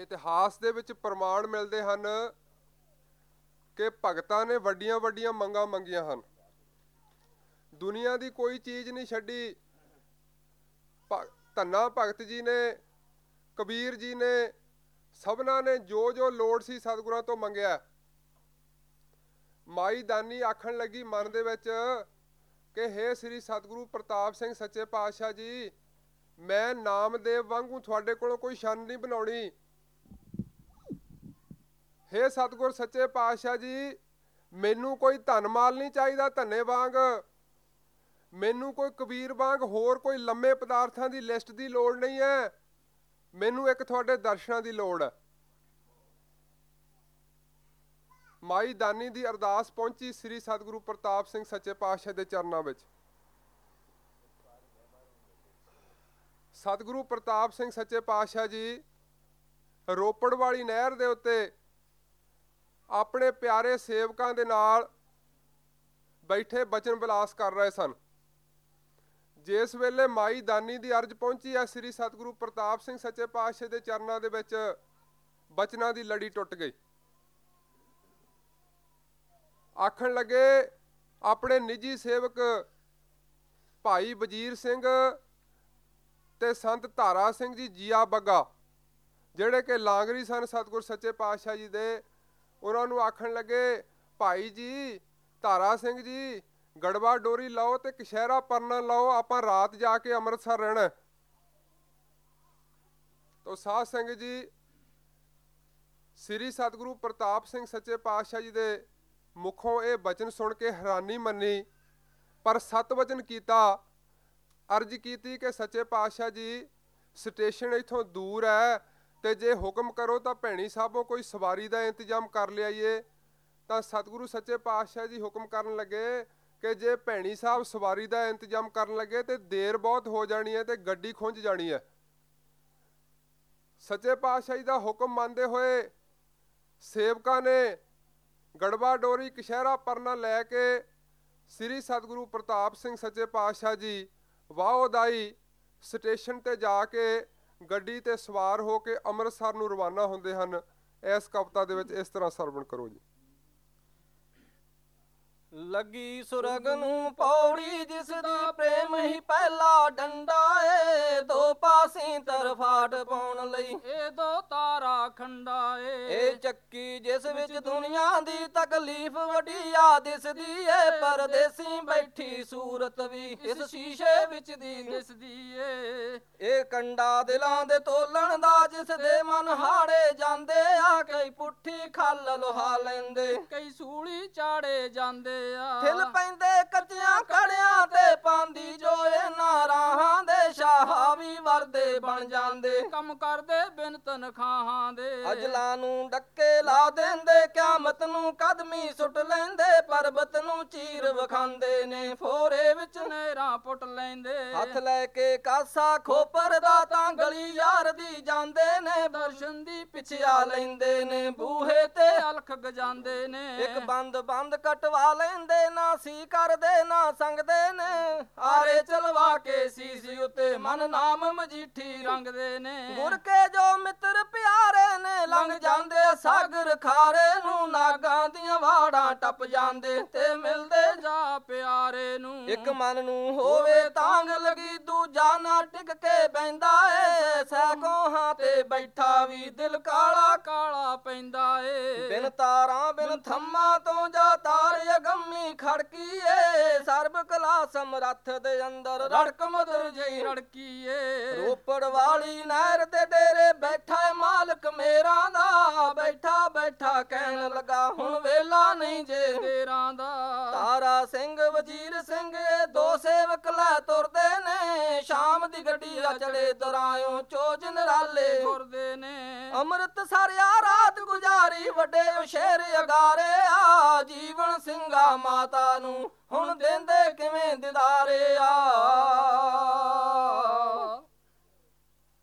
ਇਤਿਹਾਸ ਦੇ ਵਿੱਚ ਪ੍ਰਮਾਣ ਮਿਲਦੇ ਹਨ ਕਿ ਭਗਤਾਂ ਨੇ ਵੱਡੀਆਂ ਵੱਡੀਆਂ ਮੰਗਾਂ ਮੰਗੀਆਂ ਹਨ। ਦੁਨੀਆ ਦੀ ਕੋਈ ਚੀਜ਼ ਨਹੀਂ ਛੱਡੀ। ਭ- ਧੰਨਾ ਭਗਤ ਜੀ ਨੇ, ਕਬੀਰ ਜੀ ਨੇ, ਸਭਨਾਂ ਨੇ ਜੋ ਜੋ ਲੋੜ ਸੀ ਸਤਿਗੁਰਾਂ ਤੋਂ ਮੰਗਿਆ। ਮਾਈ ਦਾਨੀ ਆਖਣ ਲੱਗੀ ਮਨ ਦੇ ਵਿੱਚ ਕਿ ਹੇ ਸ੍ਰੀ ਸਤਿਗੁਰੂ ਪ੍ਰਤਾਪ ਸਿੰਘ ਸੱਚੇ ਪਾਤਸ਼ਾਹ ਜੀ, ਮੈਂ ਨਾਮਦੇਵ ਵਾਂਗੂ ਤੁਹਾਡੇ ਕੋਲੋਂ ਕੋਈ ਸ਼ਨ ਨਹੀਂ ਬਣਾਉਣੀ। ਹੇ ਸਤਿਗੁਰ ਸੱਚੇ ਪਾਤਸ਼ਾਹ ਜੀ, ਮੈਨੂੰ ਕੋਈ ਧਨ ਮਾਲ ਨਹੀਂ ਚਾਹੀਦਾ ਧੰਨੇ ਵਾਂਗ। ਮੈਨੂੰ ਕੋਈ ਕਬੀਰ ਵਾਂਗ ਹੋਰ ਕੋਈ ਲੰਮੇ ਪਦਾਰਥਾਂ ਦੀ ਲਿਸਟ ਦੀ ਲੋੜ ਨਹੀਂ ਹੈ। ਮੈਨੂੰ ਇੱਕ ਤੁਹਾਡੇ ਦਰਸ਼ਨਾਂ ਦੀ ਲੋੜ ਹੈ। ਮਾਈ ਦਾਨੀ ਦੀ ਅਰਦਾਸ ਪਹੁੰਚੀ ਸ੍ਰੀ ਸਤਿਗੁਰੂ ਪ੍ਰਤਾਪ ਸਿੰਘ ਸੱਚੇ ਪਾਤਸ਼ਾਹ ਦੇ ਚਰਨਾਂ ਵਿੱਚ। ਸਤਿਗੁਰੂ ਪ੍ਰਤਾਪ ਸਿੰਘ ਸੱਚੇ ਪਾਤਸ਼ਾਹ ਜੀ, ਰੋਪੜ ਵਾਲੀ ਨਹਿਰ ਦੇ ਉੱਤੇ ਆਪਣੇ ਪਿਆਰੇ ਸੇਵਕਾਂ ਦੇ ਨਾਲ ਬੈਠੇ ਬਚਨ ਵਿਲਾਸ ਕਰ ਰਹੇ ਸਨ। ਜਿਸ ਵੇਲੇ ਮਾਈ ਦਾਨੀ ਦੀ ਅਰਜ ਪਹੁੰਚੀ ਹੈ, ਸ੍ਰੀ ਸਤਿਗੁਰੂ ਪ੍ਰਤਾਪ ਸਿੰਘ ਸੱਚੇ ਪਾਤਸ਼ਾਹ ਦੇ ਚਰਨਾਂ ਦੇ ਵਿੱਚ ਬਚਨਾਂ ਦੀ ਲੜੀ ਟੁੱਟ ਗਈ। ਆਖਣ ਲੱਗੇ, ਆਪਣੇ ਨਿੱਜੀ ਸੇਵਕ ਭਾਈ ਵਜੀਰ ਸਿੰਘ ਤੇ ਸੰਤ ਧਾਰਾ ਸਿੰਘ ਜੀ ਜੀਆ ਬੱਗਾ, ਜਿਹੜੇ ਕਿ ਲਾਂਗਰੀ ਸਨ ਸਤਿਗੁਰ ਸੱਚੇ ਪਾਤਸ਼ਾਹ ਜੀ ਦੇ ਉਹਨਾਂ ਨੂੰ ਆਖਣ ਲੱਗੇ, ਭਾਈ ਜੀ, ਧਾਰਾ ਸਿੰਘ ਜੀ, ਗੜਵਾ ਡੋਰੀ ਲਾਓ ਤੇ ਕਸ਼ਹਿਰਾ ਪਰਨਾ ਲਾਓ, ਆਪਾਂ ਰਾਤ ਜਾ ਕੇ ਅੰਮ੍ਰਿਤਸਰ ਰਹਿਣਾ ਹੈ। ਤੋ ਸਾਧ ਸਿੰਘ ਜੀ, ਸ੍ਰੀ ਸਤਿਗੁਰੂ ਪ੍ਰਤਾਪ ਸਿੰਘ ਸੱਚੇ ਪਾਤਸ਼ਾਹ ਜੀ ਦੇ ਮੁਖੋਂ ਇਹ ਬਚਨ ਸੁਣ ਕੇ ਹੈਰਾਨੀ ਮੰਨੀ, ਪਰ ਸਤ ਵਚਨ ਕੀਤਾ ਅਰਜ਼ ਕੀਤੀ ਕਿ ਸੱਚੇ ਪਾਤਸ਼ਾਹ ਜੀ, ਸਟੇਸ਼ਨ ਇਥੋਂ ਦੂਰ ਹੈ ਤੇ ਜੇ ਹੁਕਮ ਕਰੋ ਤਾਂ ਭੈਣੀ ਸਾਹਿਬੋਂ ਕੋਈ ਸਵਾਰੀ ਦਾ ਇੰਤਜ਼ਾਮ ਕਰ ਲਿਆਈਏ। ਤਾਂ ਸਤਿਗੁਰੂ ਸੱਚੇ ਪਾਤਸ਼ਾਹ ਜੀ ਹੁਕਮ ਕਰਨ ਲੱਗੇ ਕਿ ਜੇ ਭੈਣੀ ਸਾਹਿਬ ਸਵਾਰੀ ਦਾ ਇੰਤਜ਼ਾਮ ਕਰਨ ਲੱਗੇ ਤੇ ਦੇਰ ਬਹੁਤ ਹੋ ਜਾਣੀ ਹੈ ਤੇ ਗੱਡੀ ਖੁੰਝ ਜਾਣੀ ਹੈ। ਸੱਚੇ ਪਾਤਸ਼ਾਹ ਜੀ ਦਾ ਹੁਕਮ ਮੰਨਦੇ ਹੋਏ ਸੇਵਕਾਂ ਨੇ ਗੜਵਾ ਡੋਰੀ ਕਸ਼ਹਿਰਾ ਪਰਨਾ ਲੈ ਕੇ ਸ੍ਰੀ ਸਤਿਗੁਰੂ ਪ੍ਰਤਾਪ ਸਿੰਘ ਸੱਚੇ ਪਾਤਸ਼ਾਹ ਜੀ ਵਾਹੋਦਾਈ ਸਟੇਸ਼ਨ ਤੇ ਜਾ ਕੇ ਗੱਡੀ ਤੇ ਸਵਾਰ ਹੋ ਕੇ ਅੰਮ੍ਰਿਤਸਰ ਨੂੰ ਰਵਾਨਾ ਹੁੰਦੇ ਹਨ। ਇਸ ਕਵਿਤਾ ਦੇ ਵਿੱਚ ਇਸ ਤਰ੍ਹਾਂ ਸਰਵਣ ਕਰੋ ਜੀ। ਲੱਗੀ ਸੁਰਗ ਨੂੰ ਪੌੜੀ ਜਿਸ ਦੀ ਪ੍ਰੇਮ ਹੀ ਪਹਿਲਾ ਡੰਡਾ ਏ। ਦੋ ਪਾਸੀਂ ਤਰਫਾਟ ਪਾਉਣ ਲਈ ਇਹ ਦੋ ਤਾਰਾ ਖੰਡਾ ਏ। ਇਹ ਚੱਕੀ ਜਿਸ ਵਿੱਚ ਦੁਨੀਆ ਦੀ ਤਕਲੀਫ ਵਡੀਆ ਦਿਸਦੀ ਏ। ਪਰਦੇਸੀ ਬੈਠੀ ਸੂਰਤ ਵੀ ਇਸ ਸ਼ੀਸ਼ੇ ਵਿੱਚ ਦੀ। ਦਿਸ ਦਿਸਦੀ ਏ। ਕੰਡਾ ਦਿਲਾਂ ਦੇ ਤੋਲਣ ਦਾ, ਜਿਸ ਦੇ ਮਨ ਹਾੜੇ ਜਾਂਦੇ ਆ, ਕਈ ਪੁੱਠੀ ਖੱਲ ਲੋਹਾ ਲੈਂਦੇ, ਕਈ ਸੂਲੀ ਚਾੜੇ ਜਾਂਦੇ ਆ। ਠਿਲ ਪੈਂਦੇ ਕੱਚਿਆਂ ਕੜਿਆਂ ਤੇ ਪਾਂਦੀ ਜੋ ਇਹਨਾਂ ਰਾਹਾਂ ਵੀ ਵਰਦੇ ਬਣ ਜਾਂਦੇ। ਕੰਮ ਕਰਦੇ ਬਿਨ ਤਨਖਾਹਾਂ ਦੇ। ਅਜਲਾਂ ਨੂੰ ਡੱਕੇ ਲਾ ਦਿੰਦੇ ਕਿਆਮਤ ਨੂੰ ਕਦਮੀ ਸੁੱਟ ਲੈਂਦੇ ਪਰਬਤ ਨੂੰ ਚੀਰ ਵਿਖਾਂਦੇ ਨੇ ਫੋਰੇ ਵਿੱਚ ਨਹਿਰਾਂ ਪੁੱਟ ਲੈਂਦੇ। ਹੱਥ ਲੈ ਕੇ ਕਾਸਾ ਖੋਪਰ ਦਾ ਤਾਂ ਗਲੀ ਯਾਰ ਦੀ ਜਾਂਦੇ ਨੇ ਦਰਸ਼ਨ ਦੀ ਪਿਛਿਆ ਲੈਂਦੇ ਨੇ ਬੂਹੇ ਤੇ ਅਲਖ ਗਜਾਂਦੇ ਨੇ। ਇੱਕ ਬੰਦ ਬੰਦ ਕਟਵਾ ਲੈਂਦੇ ਨਾ ਸੀ ਕਰਦੇ ਨਾ ਸੰਗਦੇ ਨੇ। ਆਰੇ ਚਲਵਾ ਕੇ ਸੀਸੀ ਉੱਤੇ ਮਨ ਨਾਮ ਮਜੀਠੀ ਰੰਗਦੇ ਨੇ। ਗੁਰ ਕੇ ਜੋ ਮਿੱਤਰ ਪਿਆਰੇ ਨੇ ਲੰਘ ਜਾਂਦੇ ਸਾਗਰ ਖਾਰੇ ਨੂੰ। ਨਾਗਾਂ ਦੀਆਂ ਵਾੜਾਂ ਟੱਪ ਜਾਂਦੇ ਤੇ ਮਿਲਦੇ ਜਾ ਪਿਆਰੇ ਨੂੰ। ਇੱਕ ਮਨ ਨੂੰ ਹੋਵੇ ਤਾਂਗ ਲਗੀ ਦੂਜਾ ਨਾ ਟਿਕ ਕੇ ਬੈੰਦਾ ਏ। ਸੈਕੋਹਾਂ ਤੇ ਬੈਠਾ ਵੀ ਦਿਲ ਕਾਲਾ ਕਾਲਾ ਪੈਂਦਾ ਏ। ਬਿਨ ਤਾਰਾਂ ਬਿਨ ਥੰਮਾ ਤੋਂ ਜਾ ਤਾਰ ਅਗੰਮੀ ਖੜਕੀ ਏ ਸਰਬ ਕਲਾ ਸਮਰੱਥ ਦੇ ਅੰਦਰ ਰੜਕ ਮਦਰ ਜਈ ਰੜਕੀ ਏ ਰੋਪੜ ਵਾਲੀ ਨਹਿਰ ਤੇ ਡੇਰੇ ਬੈਠਾ ਏ ਮਾਲਕ ਮੇਰਾ ਦਾ। ਬੈਠਾ ਬੈਠਾ ਕਹਿਣ ਲੱਗਾ, ਹੁਣ ਵੇਲਾ ਨਹੀਂ ਜੇ ਮੇਰਾ ਦਾ। ਤਾਰਾ ਸਿੰਘ, ਵਜ਼ੀਰ ਸਿੰਘ ਦੋ ਸੇਵਕ ਲੈ ਤੁਰਦੇ ਨੇ। ਸ਼ਾਮ ਦੀ ਗੱਡੀ ਆ ਚੜੇ ਦਰਾਇਓ ਚੋਜ ਨਰਾਲੇ। ਗੁਰਦੇ ਨੇ। ਅੰਮ੍ਰਿਤ ਸਾਰਿਆ ਰਾਤ ਗੁਜ਼ਾਰੀ ਵੱਡੇ ਸ਼ਹਿਰ ਅਗਾਰੇ ਆ। ਜੀਵਨ ਸਿੰਘਾ ਮਾਤਾ ਨੂੰ ਹੁਣ ਦਿੰਦੇ ਕਿਵੇਂ ਦਿਦਾਰੇ ਆ?